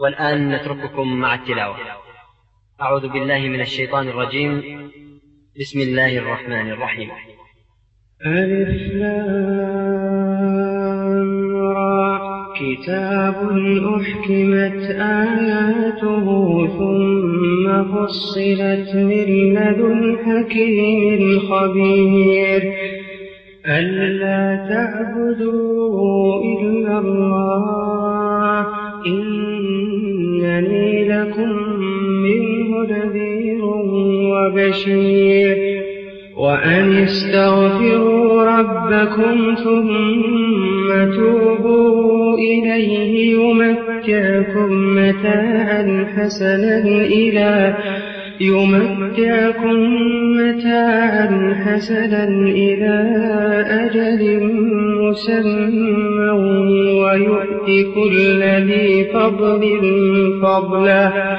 والآن نترككم مع التلاوة. أعوذ بالله من الشيطان الرجيم. بسم الله الرحمن الرحيم. كتاب أحكمت آياته ثم فصلت من لدن حكيم خبير. ألا تعبدوا إلا الله. وبشير وأن استغفروا ربكم ثم توبوا إليه يمتعكم متاعا حسنا إلى يمتعكم متاعا حسنا إلى أجل مسمى ويؤتي كل ذي فضل فضله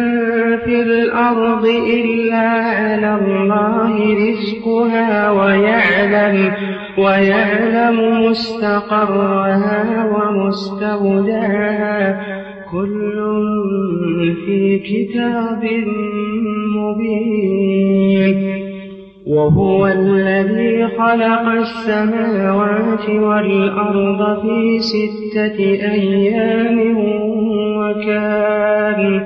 في الأرض إلا على الله رزقها ويعلم ويعلم مستقرها ومستودعها. كل في كتاب مبين. وهو الذي خلق السماوات والأرض في ستة أيام وكان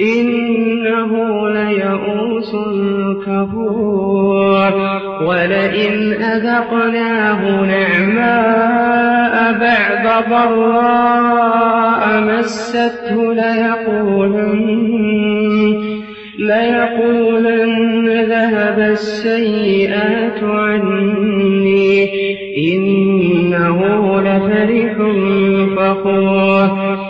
إنه ليئوس كفور ولئن أذقناه نعماء بعد ضراء مسته ليقولن ليقولن ذهب السيئات عني. إنه لفرح فخور.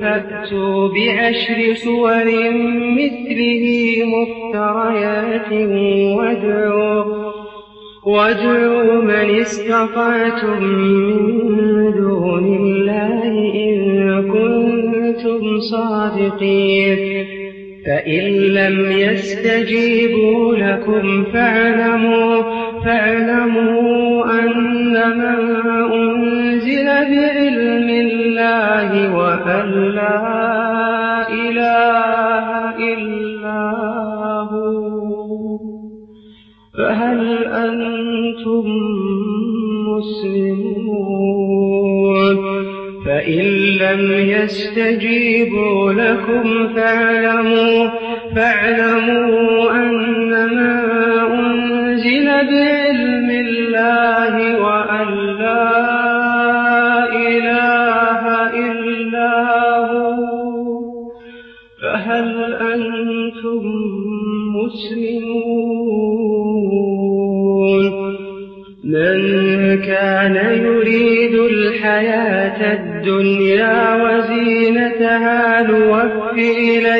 فأتوا بعشر صور مثله مفتريات وادعوا وادعوا من استطعتم من دون الله إن كنتم صادقين. فإن لم يستجيبوا لكم فاعلموا فاعلموا أنما أن بعلم الله وأن لا إله إلا هو فهل أنتم مسلمون فإن لم يستجيبوا لكم فاعلموا فاعلموا أن مسلمون من كان يريد الحياة الدنيا وزينتها نوفي إليها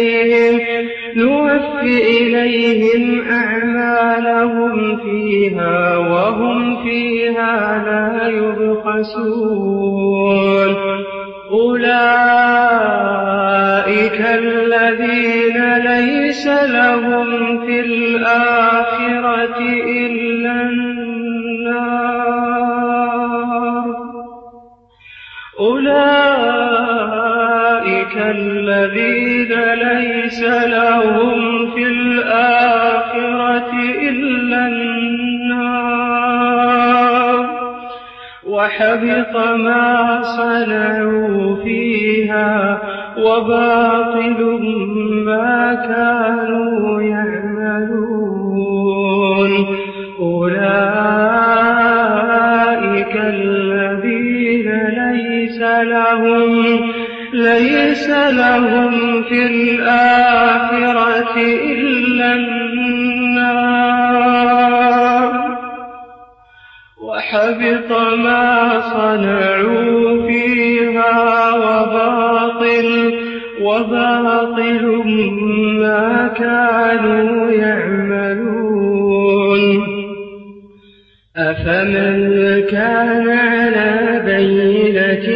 على بينة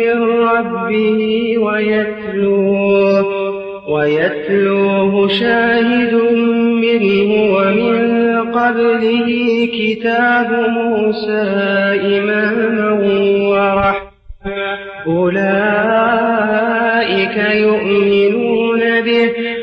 من ربه ويتلوه ويتلوه شاهد منه ومن قبله كتاب موسى إماما ورحمة. أولئك يؤمنون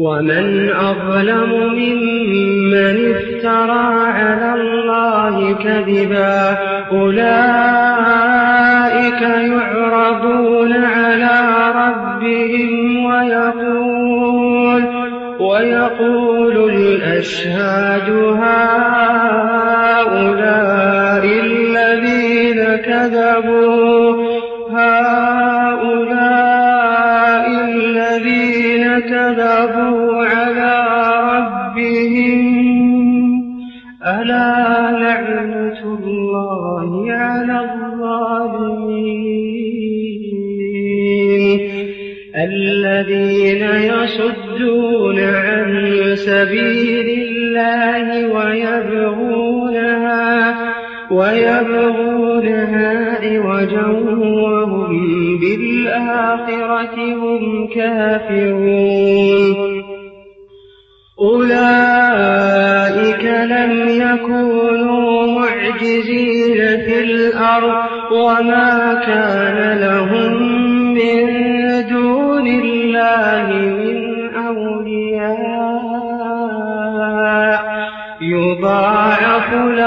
ومن أظلم ممن افترى على الله كذبا أولئك يعرضون على ربهم ويقول ويقول الأشهاد هؤلاء الذين كذبوا. يصدون عن سبيل الله ويبغونها ويبغونها عوجا وهم بالآخرة هم كافرون. أولئك لم يكونوا معجزين في الأرض وما كان لهم من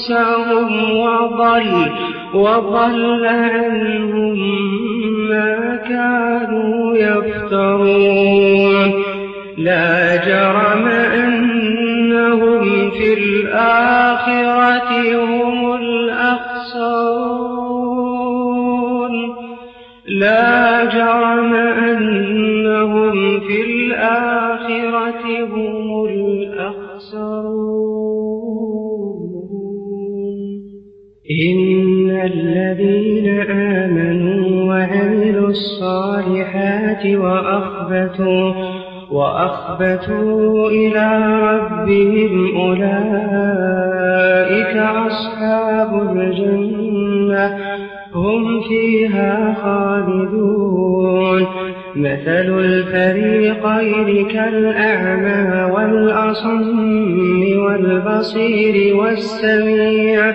أنفسهم وضل وضل عنهم ما كانوا يفترون. لا جرم أنهم في الآخرة هم الأخسرون. لا جرم أنهم في الآخرة هم إن الذين آمنوا وعملوا الصالحات وأخبتوا وأخبتوا إلى ربهم أولئك أصحاب الجنة هم فيها خالدون مثل الفريقين كالأعمى والأصم والبصير والسميع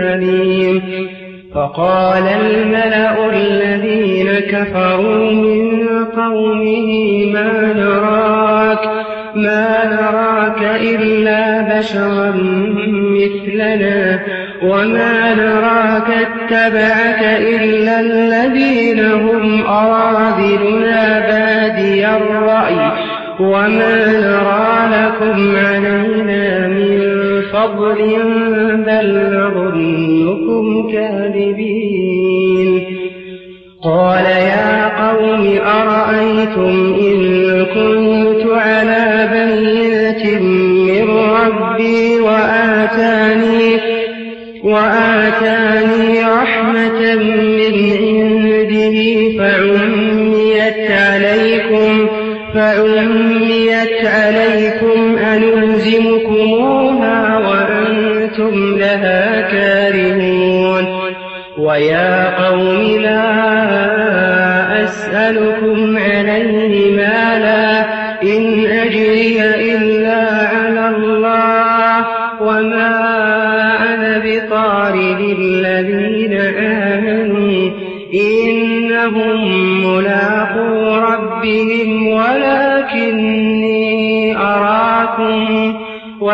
سبيل فقال الملأ الذين كفروا من قومه ما نراك ما نراك إلا بشرا مثلنا وما نراك اتبعك إلا الذين هم أراذلنا بادي الرأي وما نرى لكم علينا فضل بل ظنكم كاذبين. قال يا قوم أرأيتم إن كنت على بينة من ربي وآتاني وآتاني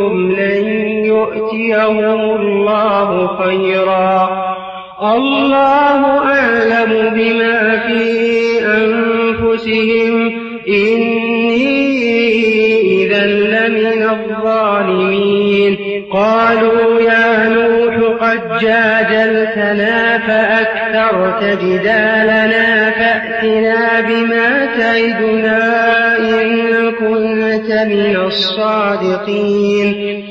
منكم لن يؤتيه الله خيرا. الله أعلم بما في أنفسهم. إني إذا لمن الظالمين. قالوا يا نوح قد جادلتنا فأكثرت جدالنا فأتنا بما تعدنا إن كنت لمن الصادقين.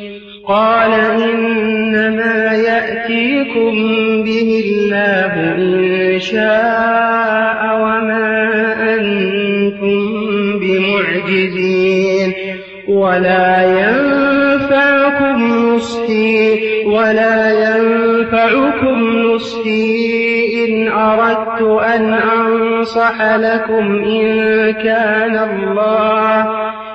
قال إنما يأتيكم به الله إن شاء وما أنتم بمعجزين. ولا ينفعكم نصحي ولا ينفعكم نصحي إن أردت أن أنصح لكم إن كان الله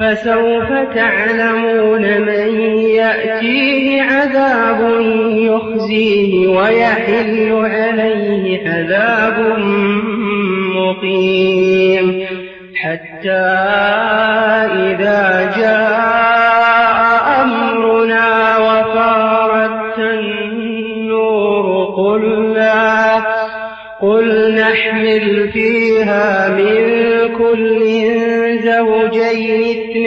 فسوف تعلمون من يأتيه عذاب يخزيه ويحل عليه عذاب مقيم. حتى إذا جاء أمرنا وفارت النور قلنا قل نحمل فيها من كل زوجين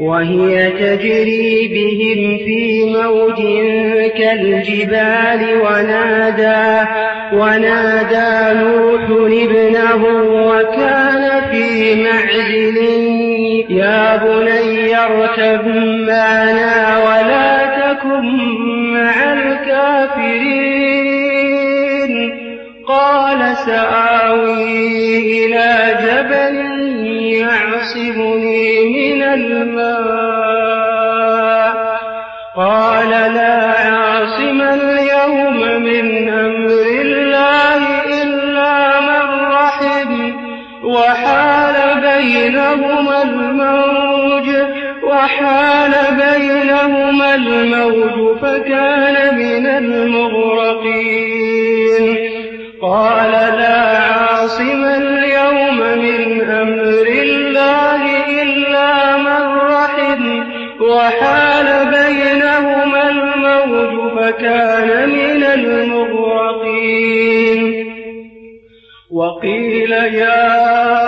وهي تجري بهم في موج كالجبال ونادى ونادى نوح ابنه وكان في معزل. يا بني اركب معنا ولا تكن مع الكافرين. قال سآوي إلى جبل يعصمني من الماء. قال لا عاصم اليوم من أمر الله إلا من رحم. وحال بينهما الموج وحال بينهما الموج فكان من المغرقين. قال لا عاصم اليوم من أمر وكان من المغرقين. وقيل يا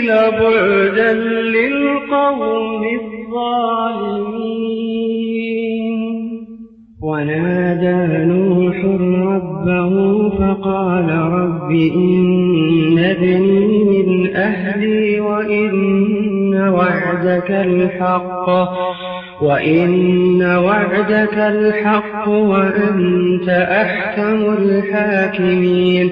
لبعدا للقوم الظالمين. ونادى نوح ربه فقال رب إن ابني من أهلي وإن وعدك الحق وإن وعدك الحق وأنت أحكم الحاكمين.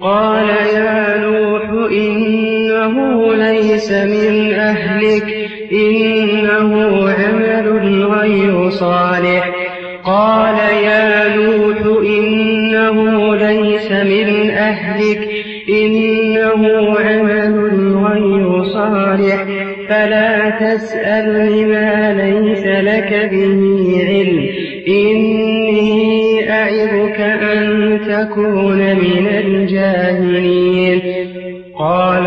قال يا نوح إن إنه ليس من أهلك إنه عمل غير صالح. قال يا لوط إنه ليس من أهلك إنه عمل غير صالح. فلا تسأل لما ليس لك به علم إني أعظك أن تكون من الجاهلين. قال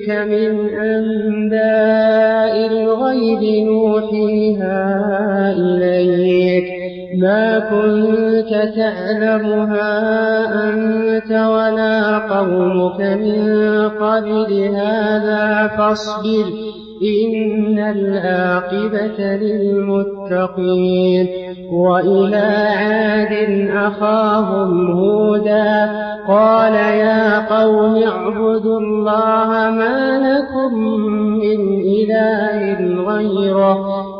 يُحْدِثُكَ مِنْ أَنْبَاءِ الْغَيْبِ نُوحِيهَا إِلَيْكَ. مَا كُنْتَ تَعْلَمُهَا أَنْتَ وَلَا قَوْمُكَ مِنْ قَبْلِ هَذَا فَاصْبِرْ إن العاقبة للمتقين. وإلى عاد أخاهم هودا قال يا قوم اعبدوا الله ما لكم من إله غيره.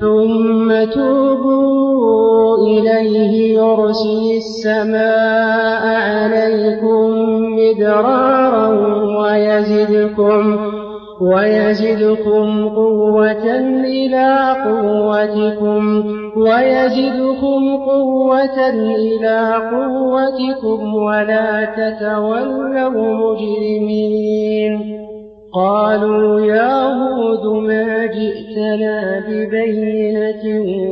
ثم توبوا إليه يرسل السماء عليكم مدرارا ويزدكم ويزدكم قوة إلى قوتكم ويزدكم قوة إلى قوتكم ولا تتولوا مجرمين. قالوا يا هود ما جئتنا ببينة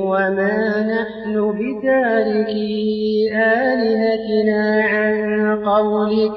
وما نحن بتاركي آلهتنا عن قولك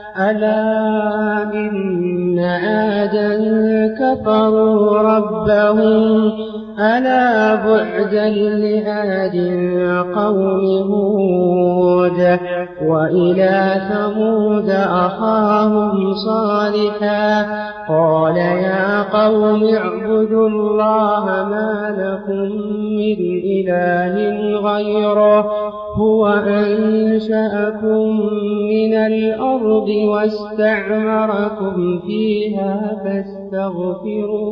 ألا إن عادا كفروا ربهم ألا بعدا لعاد قوم هود وإلى ثمود أخاهم صالحا قال يا قوم اعبدوا الله ما لكم من إله غيره هو أنشأكم من الأرض واستعمركم فيها فاستغفروه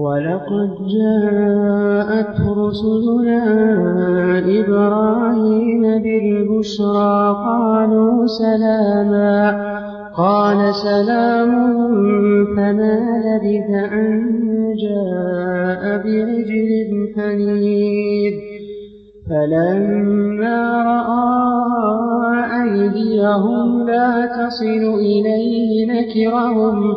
ولقد جاءت رسلنا إبراهيم بالبشرى قالوا سلاما. قال سلام فما لبث أن جاء برجل حنيذ فلما رأى أيديهم لا تصل إليه نكرهم.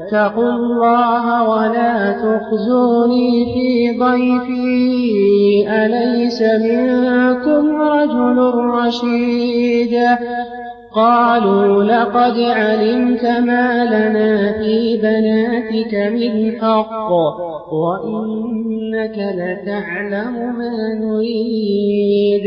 اتقوا الله ولا تخزوني في ضيفي. أليس منكم رجل رشيد؟ قالوا لقد علمت ما لنا في بناتك من حق وإنك لتعلم ما نريد.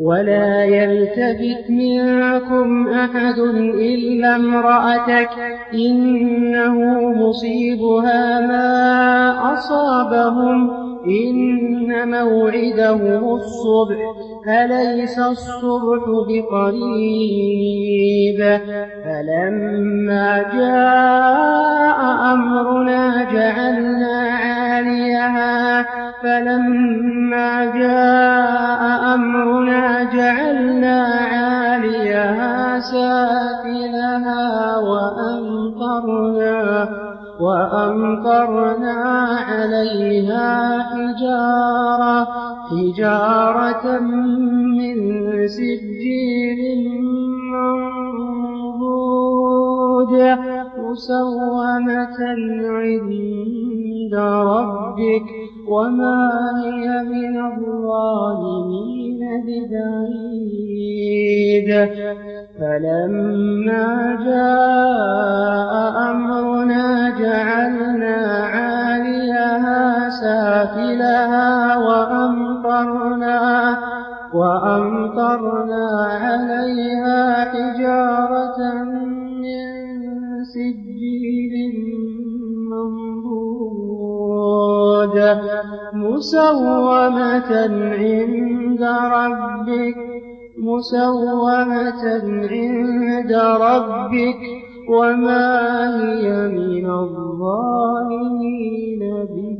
ولا يلتفت منكم أحد إلا امرأتك إنه مصيبها ما أصابهم إن موعدهم الصبح أليس الصبح بقريب فلما جاء أمرنا جعلنا عاليها فلما جاء أمرنا جعلنا عاليها سافلها وأمطرنا وأمطرنا عليها حجارة حجارة من سجيل منضود مسومة عند ربك وما هي من الظالمين ببعيد فلما جاء أمرنا جعلنا عاليها سافلها وأمطرنا وأمطرنا عليها حجارة مسومة عند ربك مسومة عند ربك وما هي من الظالمين بك.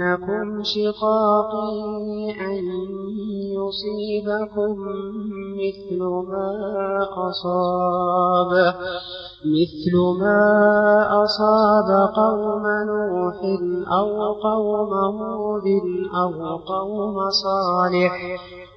لكم شقاق أن يصيبكم مثل ما أصاب مثل ما أصاب قوم نوح أو قوم هود أو قوم صالح.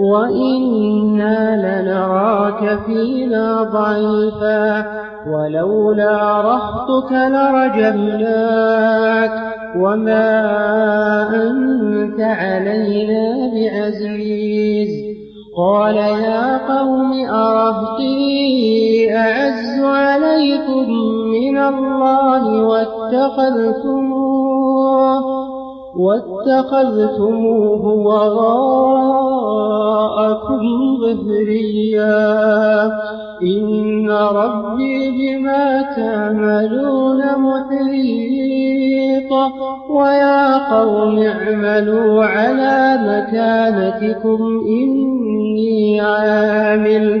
وإنا لنراك فينا ضعيفا ولولا رهطك لرجمناك وما أنت علينا بعزيز قال يا قوم أرهطي أعز عليكم من الله واتخذتم واتخذتموه وراءكم ظهريا. إن ربي بما تعملون محيط. ويا قوم اعملوا على مكانتكم إني عامل.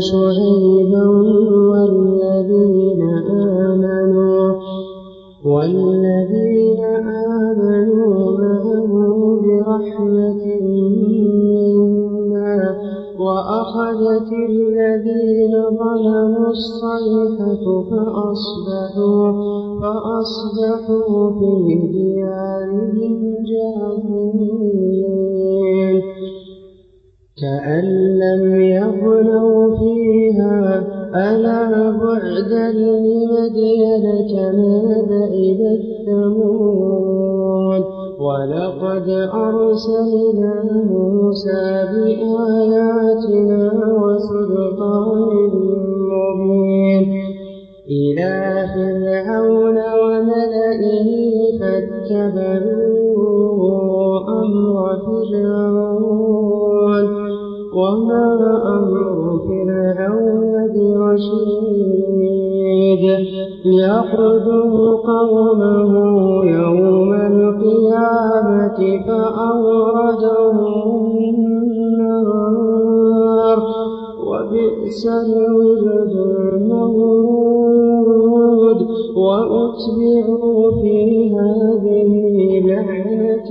شعيبا والذين آمنوا والذين آمنوا معه برحمة منا وأخذت الذين ظلموا الصيحة فأصبحوا فأصبحوا في ديارهم جاثمين كأن لم يغنوا ألا بعدا لمدين كما بعد الثمود ولقد أرسلنا موسى بآياتنا وسلطان مبين. إلى فرعون وملئه فاتبعوا أمر فرعون. وما مجيد يخرج قومه يوم القيامة فأوردهم النار. وبئس الورد المورود وأتبعوا في هذه لعنة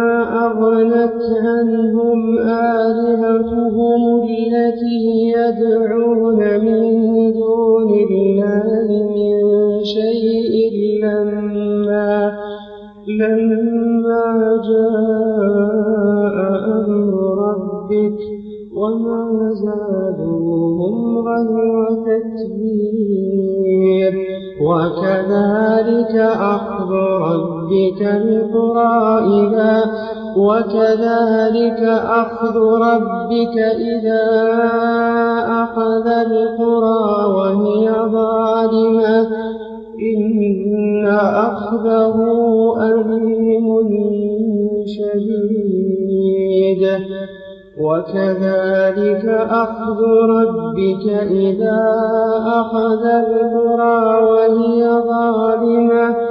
أغنت عنهم آلهتهم التي يدعون من دون الله من شيء لما لما جاء أمر ربك وما زادوهم غير تتبير. وكذلك أخذ ربك القرى إذا وكذلك أخذ ربك إذا أخذ القرى وهي ظالمة إن أخذه أليم شديد وكذلك أخذ ربك إذا أخذ القرى وهي ظالمة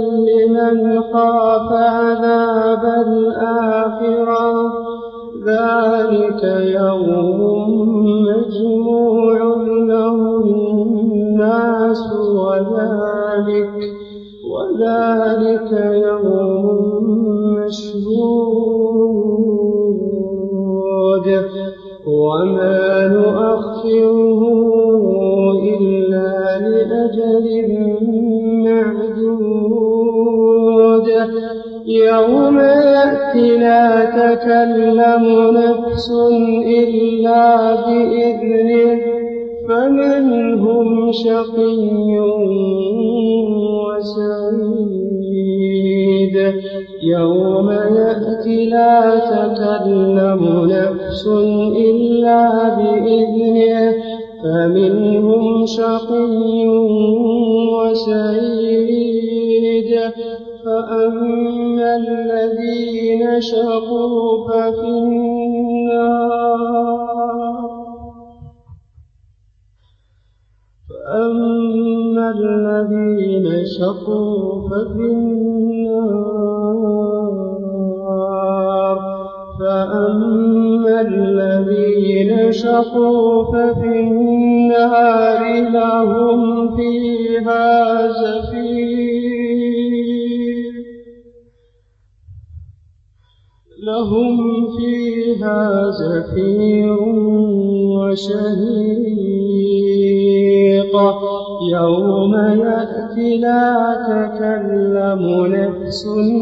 لمن خاف عذاب الآخرة. ذلك يوم مجموع له الناس وذلك وذلك يوم مشهود. وما نؤخر يوم لا تكلم نفس إلا بإذنه فمنهم شقي وسعيد. يوم يأتي لا تكلم نفس إلا بإذنه فمنهم شقي وسعيد. فأما الذين شقوا ففي النار. فأما الذين شقوا ففي النار. فأما الذين شقوا ففي النار سنة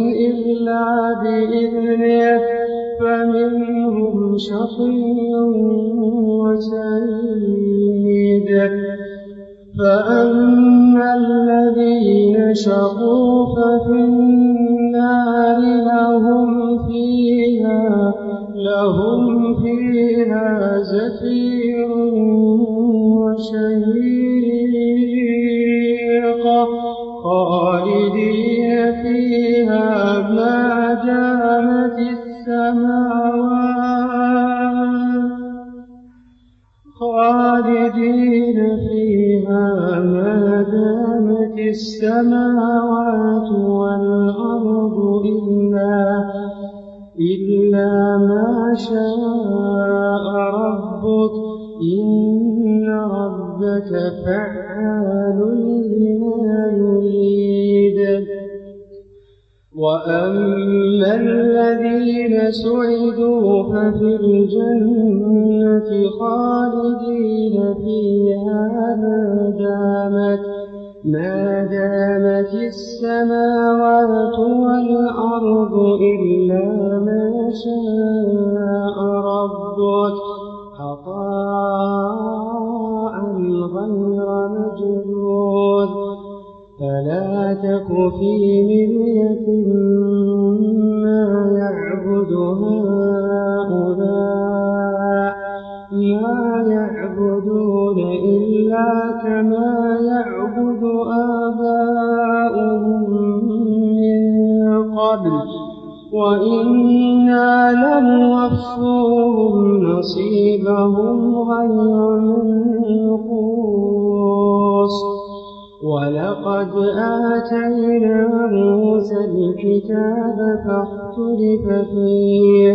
خالدين فيها ما دامت ما دامت السماوات والأرض إلا ما شاء ربك. عطاء غير مجدود فلا تك في مرية ما يعبد هؤلاء كما يعبد آباؤهم من قبل وإنا لنوفوهم نصيبهم غير منقوص. ولقد آتينا موسى الكتاب فاختلف فيه.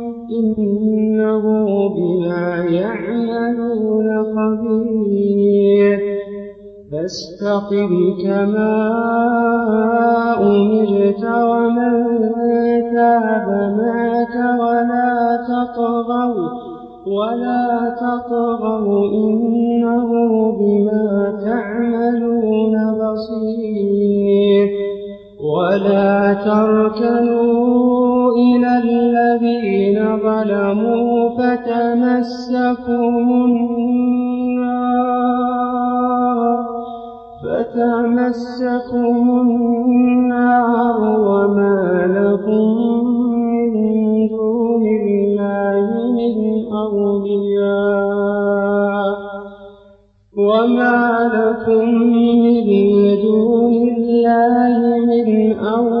إنه بما يعملون خبير. فاستقم كما أمرت ومن تاب معك ولا تطغوا ولا تطغوا إنه بما تعملون بصير. ولا تركنوا ظلموا فتمسكوا النار فتمسكم النار وما لكم من دون الله من أولياء وما لكم من دون الله من أولياء.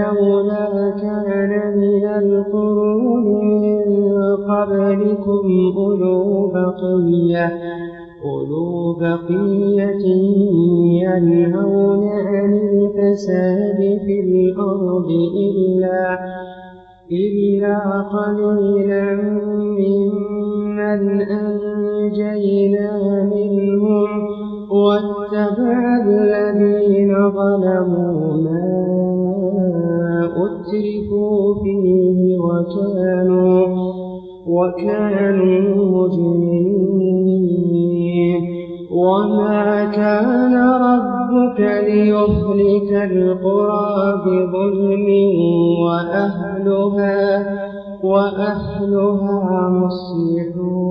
الأولى كان من القرون من قبلكم أولو بقية أولو بقية ينهون عن الفساد في الأرض إلا إلا قليلا ممن أنجينا منهم واتبع الذين ظلموا. سلكوا فيه وكانوا وكانوا مجرمين. وما كان ربك ليهلك القرى بظلم وأهلها وأهلها مصلحون.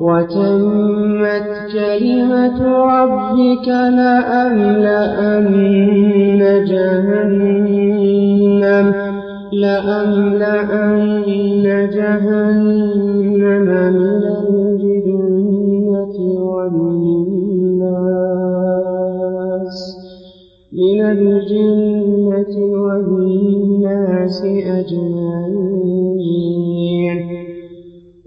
وتمت كلمة ربك لأملأن جهنم لأملأن جهنم من الجنة والناس من الجنة والناس أجمعين.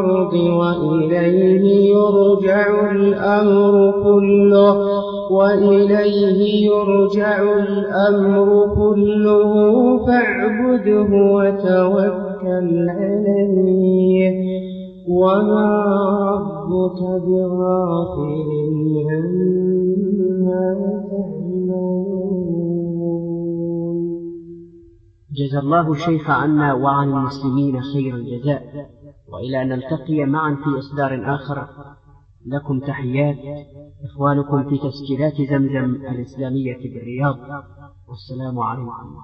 الأرض وإليه يرجع الأمر كله وإليه يرجع الأمر كله فاعبده وتوكل عليه. وما ربك بغافل عما تعملون. جزى الله الشيخ عنا وعن المسلمين خير الجزاء. وإلى أن نلتقي معا في إصدار آخر. لكم تحيات. إخوانكم في تسجيلات زمزم الإسلامية بالرياض والسلام عليكم.